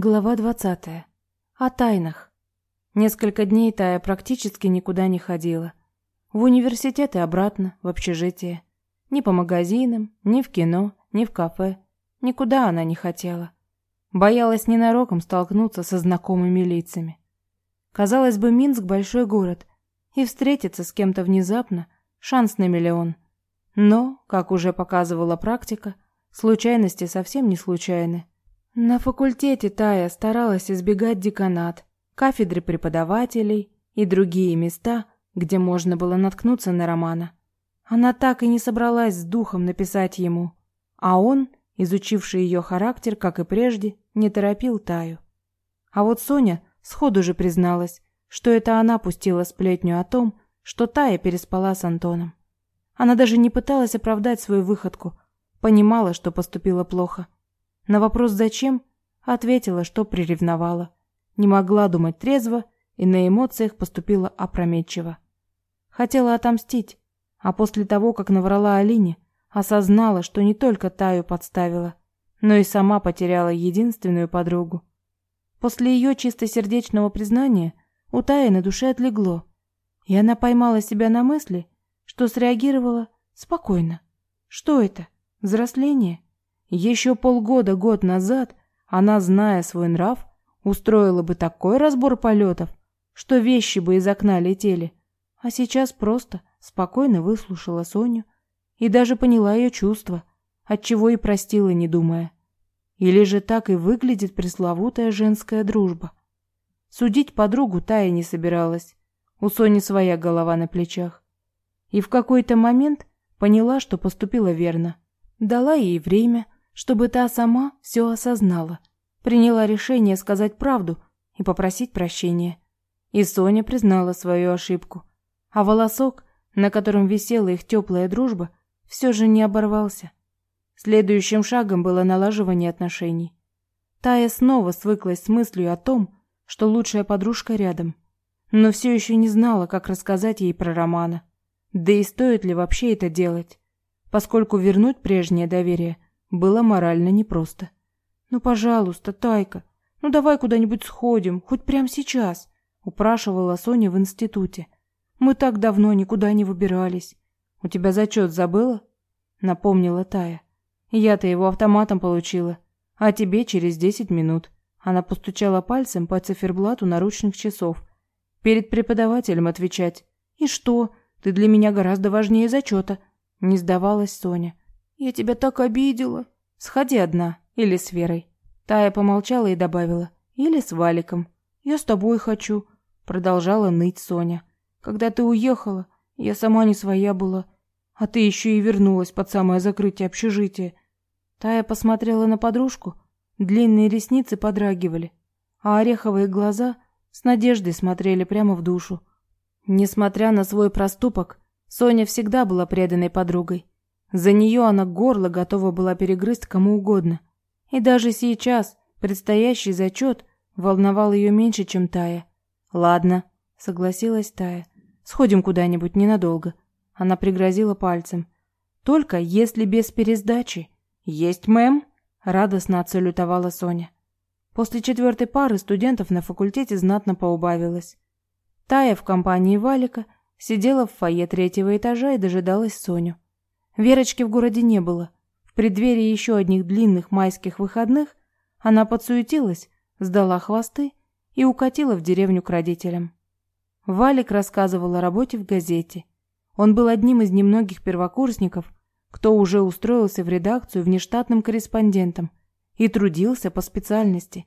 Глава 20. О тайнах. Несколько дней Тая практически никуда не ходила. В университет и обратно, в общежитие. Ни по магазинам, ни в кино, ни в кафе. Никуда она не хотела. Боялась ненароком столкнуться со знакомыми лицами. Казалось бы, Минск – большой город, и встретиться с кем-то внезапно – шанс на миллион. Но, как уже показывала практика, случайности совсем не случайны. На факультете Тая старалась избегать деканат, кафедры преподавателей и другие места, где можно было наткнуться на Романа. Она так и не собралась с духом написать ему, а он, изучивший ее характер, как и прежде, не торопил Таю. А вот Соня сходу же призналась, что это она пустила сплетню о том, что Тая переспала с Антоном. Она даже не пыталась оправдать свою выходку, понимала, что поступила плохо. На вопрос «зачем?» ответила, что приревновала. Не могла думать трезво и на эмоциях поступила опрометчиво. Хотела отомстить, а после того, как наврала Алине, осознала, что не только Таю подставила, но и сама потеряла единственную подругу. После ее чистосердечного признания у Таи на душе отлегло, и она поймала себя на мысли, что среагировала спокойно. Что это? Взросление? Еще полгода, год назад она, зная свой нрав, устроила бы такой разбор полетов, что вещи бы из окна летели. А сейчас просто спокойно выслушала Соню и даже поняла ее чувства, отчего и простила, не думая. Или же так и выглядит пресловутая женская дружба. Судить подругу Тая не собиралась. У Сони своя голова на плечах. И в какой-то момент поняла, что поступила верно. Дала ей время, чтобы та сама все осознала. Приняла решение сказать правду и попросить прощения. И Соня признала свою ошибку. А волосок, на котором висела их теплая дружба, все же не оборвался. Следующим шагом было налаживание отношений. Тая снова свыклась с мыслью о том, что лучшая подружка рядом, но все еще не знала, как рассказать ей про Романа. Да и стоит ли вообще это делать, поскольку вернуть прежнее доверие – было морально непросто. «Ну, пожалуйста, Тайка, ну давай куда-нибудь сходим, хоть прямо сейчас», упрашивала Соня в институте. «Мы так давно никуда не выбирались». «У тебя зачет забыла?» напомнила Тая. «Я-то его автоматом получила, а тебе через десять минут». Она постучала пальцем по циферблату наручных часов. «Перед преподавателем отвечать». «И что? Ты для меня гораздо важнее зачета», не сдавалась Соня. «Я тебя так обидела!» «Сходи одна. Или с Верой». Тая помолчала и добавила. «Или с Валиком». «Я с тобой хочу», — продолжала ныть Соня. «Когда ты уехала, я сама не своя была. А ты еще и вернулась под самое закрытие общежития». Тая посмотрела на подружку. Длинные ресницы подрагивали, а ореховые глаза с надеждой смотрели прямо в душу. Несмотря на свой проступок, Соня всегда была преданной подругой. За нее она горло готова была перегрызть кому угодно. И даже сейчас предстоящий зачет волновал ее меньше, чем Тая. «Ладно», — согласилась Тая. «Сходим куда-нибудь ненадолго». Она пригрозила пальцем. «Только если без пересдачи». «Есть, мэм», — радостно отсалютовала Соня. После четвертой пары студентов на факультете знатно поубавилось. Тая в компании Валика сидела в фойе третьего этажа и дожидалась Соню. Верочки в городе не было. В преддверии еще одних длинных майских выходных она подсуетилась, сдала хвосты и укатила в деревню к родителям. Валик рассказывал о работе в газете. Он был одним из немногих первокурсников, кто уже устроился в редакцию внештатным корреспондентом и трудился по специальности.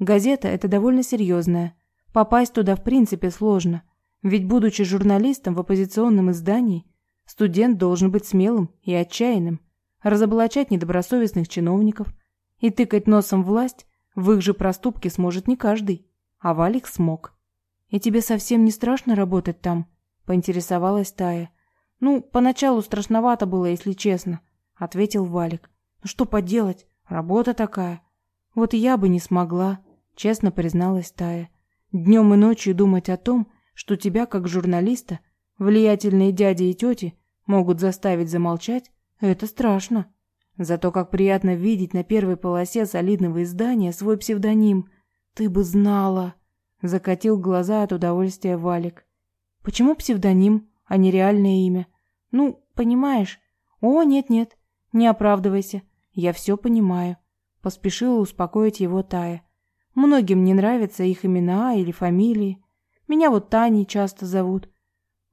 Газета это довольно серьезная. Попасть туда в принципе сложно, ведь будучи журналистом в оппозиционном издании, Студент должен быть смелым и отчаянным, разоблачать недобросовестных чиновников и тыкать носом власть в их же проступки сможет не каждый, а Валик смог. «И тебе совсем не страшно работать там?» – поинтересовалась Тая. «Ну, поначалу страшновато было, если честно», – ответил Валик. «Ну что поделать, работа такая». «Вот я бы не смогла», – честно призналась Тая. «Днем и ночью думать о том, что тебя, как журналиста, влиятельные дяди и тети могут заставить замолчать, это страшно. Зато как приятно видеть на первой полосе солидного издания свой псевдоним. Ты бы знала. Закатил глаза от удовольствия Валик. Почему псевдоним, а не реальное имя? Ну, понимаешь? О, нет-нет, не оправдывайся. Я все понимаю. Поспешила успокоить его Тая. Многим не нравятся их имена или фамилии. Меня вот Таней часто зовут.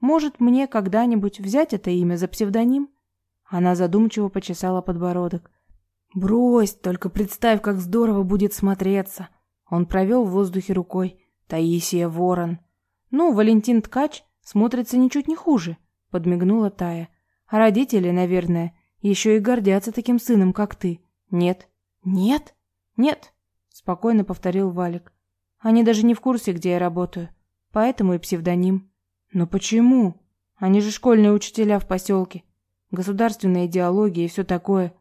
Может, мне когда-нибудь взять это имя за псевдоним? Она задумчиво почесала подбородок. Брось, только представь, как здорово будет смотреться. Он провел в воздухе рукой. Таисия Ворон. Ну, Валентин Ткач смотрится ничуть не хуже, подмигнула Тая. А родители, наверное, еще и гордятся таким сыном, как ты. Нет. Нет? Нет, спокойно повторил Валик. Они даже не в курсе, где я работаю. Поэтому и псевдоним. Но почему? Они же школьные учителя в поселке. Государственная идеология и все такое.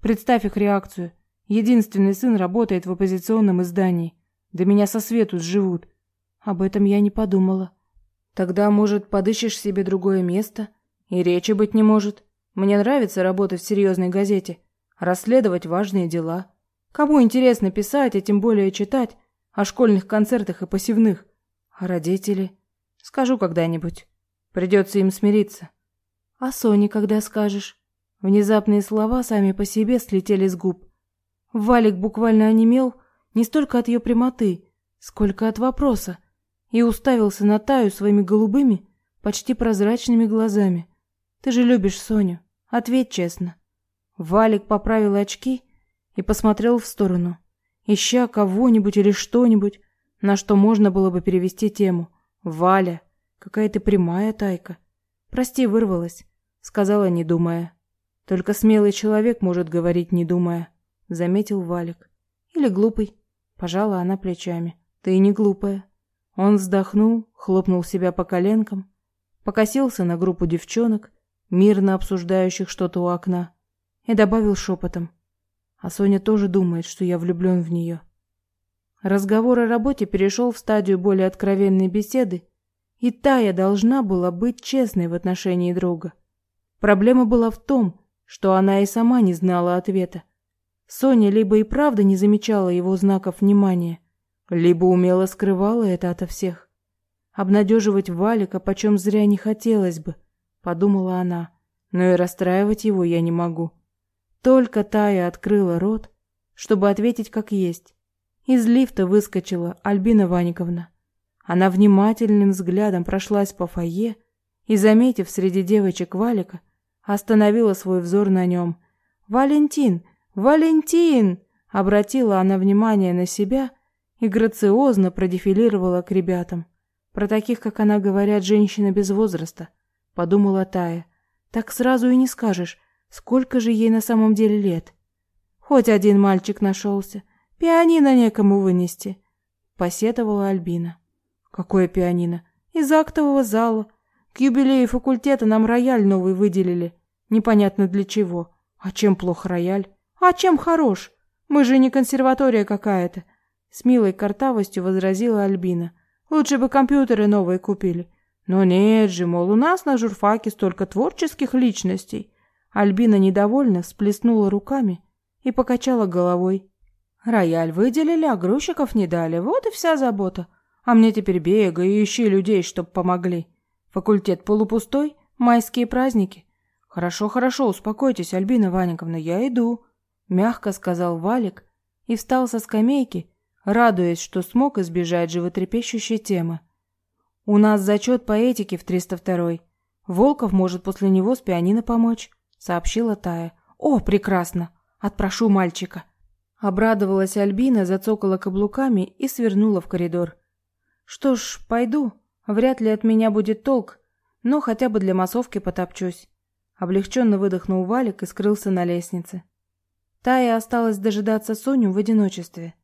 Представь их реакцию. Единственный сын работает в оппозиционном издании. Да меня со свету сживут. Об этом я не подумала. Тогда, может, подыщешь себе другое место? И речи быть не может. Мне нравится работать в серьезной газете. Расследовать важные дела. Кому интересно писать, а тем более читать о школьных концертах и посевных? А родители? Скажу когда-нибудь. Придется им смириться. А Соне когда скажешь? Внезапные слова сами по себе слетели с губ. Валик буквально онемел не столько от ее прямоты, сколько от вопроса, и уставился на Таю своими голубыми, почти прозрачными глазами. Ты же любишь Соню. Ответь честно. Валик поправил очки и посмотрел в сторону, ища кого-нибудь или что-нибудь, на что можно было бы перевести тему. Валя, какая ты прямая, Тайка. Прости, вырвалась, сказала, не думая. Только смелый человек может говорить, не думая, заметил Валик. Или глупый, пожала она плечами. Ты не глупая. Он вздохнул, хлопнул себя по коленкам, покосился на группу девчонок, мирно обсуждающих что-то у окна, и добавил шепотом. А Соня тоже думает, что я влюблен в нее. Разговор о работе перешел в стадию более откровенной беседы, и Тая должна была быть честной в отношении друга. Проблема была в том, что она и сама не знала ответа. Соня либо и правда не замечала его знаков внимания, либо умело скрывала это ото всех. Обнадеживать Валика почем зря не хотелось бы, подумала она, но и расстраивать его я не могу. Только Тая открыла рот, чтобы ответить как есть. Из лифта выскочила Альбина Ваниковна. Она внимательным взглядом прошлась по фойе и, заметив среди девочек Валика, остановила свой взор на нем. «Валентин! Валентин!» Обратила она внимание на себя и грациозно продефилировала к ребятам. Про таких, как она, говорят, женщина без возраста, подумала Тая. Так сразу и не скажешь, сколько же ей на самом деле лет. Хоть один мальчик нашелся — Пианино некому вынести, посетовала Альбина. Какое пианино? Из актового зала. К юбилею факультета нам рояль новый выделили. Непонятно для чего. А чем плох рояль? А чем хорош? Мы же не консерватория какая-то. С милой картавостью возразила Альбина. Лучше бы компьютеры новые купили. Но нет же, мол, у нас на журфаке столько творческих личностей. Альбина недовольно всплеснула руками и покачала головой. Рояль выделили, а грузчиков не дали. Вот и вся забота. А мне теперь бегай и ищи людей, чтоб помогли. Факультет полупустой, майские праздники. Хорошо, хорошо, успокойтесь, Альбина Ваниковна, я иду, мягко сказал Валик и встал со скамейки, радуясь, что смог избежать животрепещущей темы. У нас зачет по этике в 302-й. Волков может после него с пианино помочь, сообщила Тая. О, прекрасно. Отпрошу мальчика. Обрадовалась Альбина, зацокала каблуками и свернула в коридор. Что ж, пойду. Вряд ли от меня будет толк, но хотя бы для массовки потопчусь. Облегченно выдохнул Валик и скрылся на лестнице. Тая осталась дожидаться Соню в одиночестве.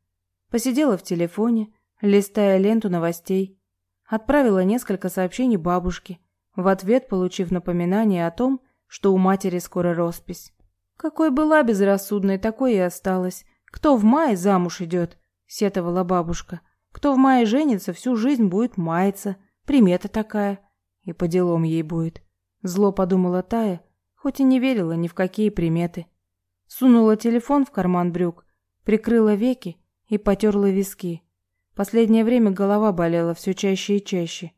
Посидела в телефоне, листая ленту новостей. Отправила несколько сообщений бабушке, в ответ получив напоминание о том, что у матери скоро роспись. Какой была безрассудной, такой и осталась. Кто в мае замуж идет, сетовала бабушка. Кто в мае женится, всю жизнь будет маяться. Примета такая. И по делам ей будет. Зло подумала Тая, хоть и не верила ни в какие приметы. Сунула телефон в карман брюк, прикрыла веки и потерла виски. Последнее время голова болела все чаще и чаще.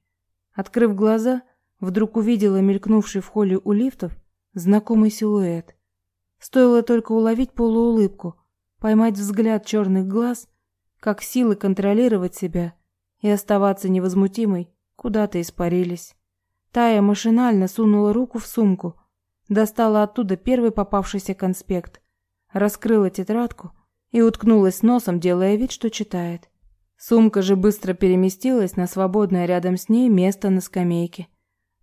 Открыв глаза, вдруг увидела мелькнувший в холле у лифтов знакомый силуэт. Стоило только уловить полуулыбку, поймать взгляд черных глаз, как силы контролировать себя и оставаться невозмутимой куда-то испарились. Тая машинально сунула руку в сумку, достала оттуда первый попавшийся конспект, раскрыла тетрадку и уткнулась носом, делая вид, что читает. Сумка же быстро переместилась на свободное рядом с ней место на скамейке.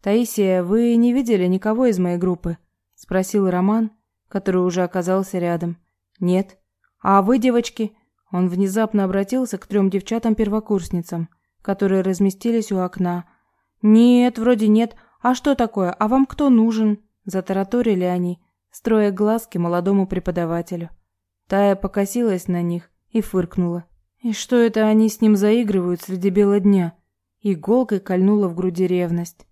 «Таисия, вы не видели никого из моей группы?» – спросил Роман, который уже оказался рядом. «Нет». «А вы, девочки?» Он внезапно обратился к трем девчатам-первокурсницам, которые разместились у окна. «Нет, вроде нет. А что такое? А вам кто нужен?» Затараторили они, строя глазки молодому преподавателю. Тая покосилась на них и фыркнула. И что это они с ним заигрывают среди бела дня? Иголкой кольнула в груди ревность.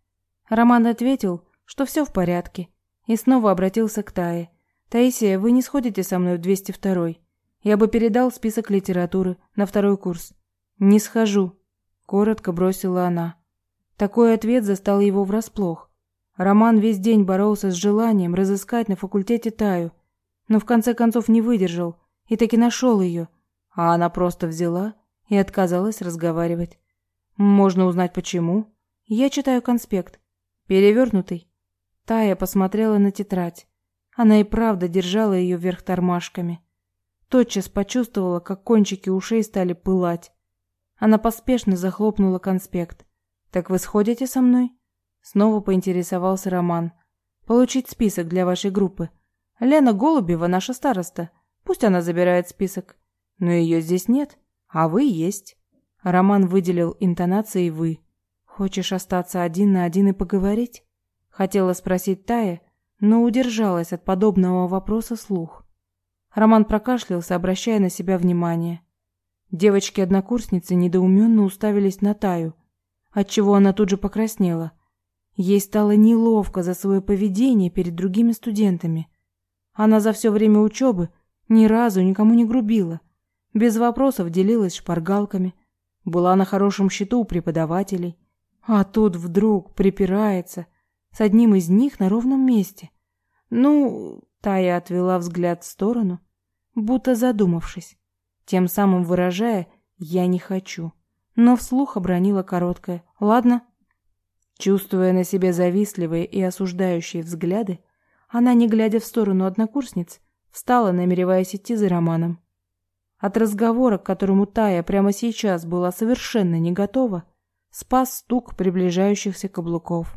Роман ответил, что все в порядке, и снова обратился к Тае. «Таисия, вы не сходите со мной в 202-й? Я бы передал список литературы на второй курс». «Не схожу», — коротко бросила она. Такой ответ застал его врасплох. Роман весь день боролся с желанием разыскать на факультете Таю, но в конце концов не выдержал и таки нашел ее, а она просто взяла и отказалась разговаривать. Можно узнать почему. Я читаю конспект. Перевернутый. Тая посмотрела на тетрадь. Она и правда держала ее вверх тормашками. Тотчас почувствовала, как кончики ушей стали пылать. Она поспешно захлопнула конспект. «Так вы сходите со мной?» Снова поинтересовался Роман. «Получить список для вашей группы. Лена Голубева наша староста. Пусть она забирает список. Но ее здесь нет, а вы есть». Роман выделил интонацией «вы». Хочешь остаться один на один и поговорить? Хотела спросить Тая, но удержалась от подобного вопроса слух. Роман прокашлялся, обращая на себя внимание. Девочки-однокурсницы недоуменно уставились на Таю, отчего она тут же покраснела. Ей стало неловко за свое поведение перед другими студентами. Она за все время учебы ни разу никому не грубила, без вопросов делилась шпаргалками, была на хорошем счету у преподавателей, а тут вдруг припирается с одним из них на ровном месте. Ну, Тая отвела взгляд в сторону, будто задумавшись, тем самым выражая «я не хочу», но вслух обронила короткое «ладно». Чувствуя на себе завистливые и осуждающие взгляды, она, не глядя в сторону однокурсниц, встала, намереваясь идти за Романом. От разговора, к которому Тая прямо сейчас была совершенно не готова, спас стук приближающихся каблуков.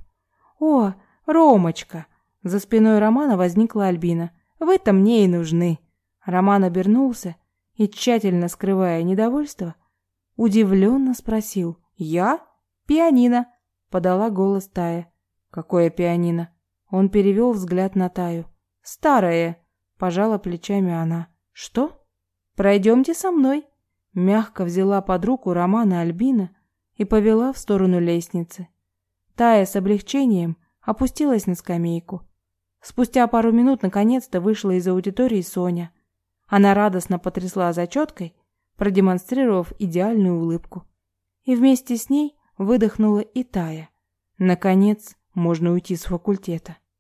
«О, Ромочка!» За спиной Романа возникла Альбина. «Вы-то мне и нужны!» Роман обернулся и, тщательно скрывая недовольство, удивленно спросил. «Я? Пианино!» — подала голос Тая. «Какое пианино?» Он перевел взгляд на Таю. «Старое!» — пожала плечами она. «Что?» «Пройдемте со мной!» Мягко взяла под руку Романа Альбина и повела в сторону лестницы. Тая с облегчением опустилась на скамейку. Спустя пару минут наконец-то вышла из аудитории Соня. Она радостно потрясла зачеткой, продемонстрировав идеальную улыбку. И вместе с ней выдохнула и Тая. Наконец, можно уйти с факультета.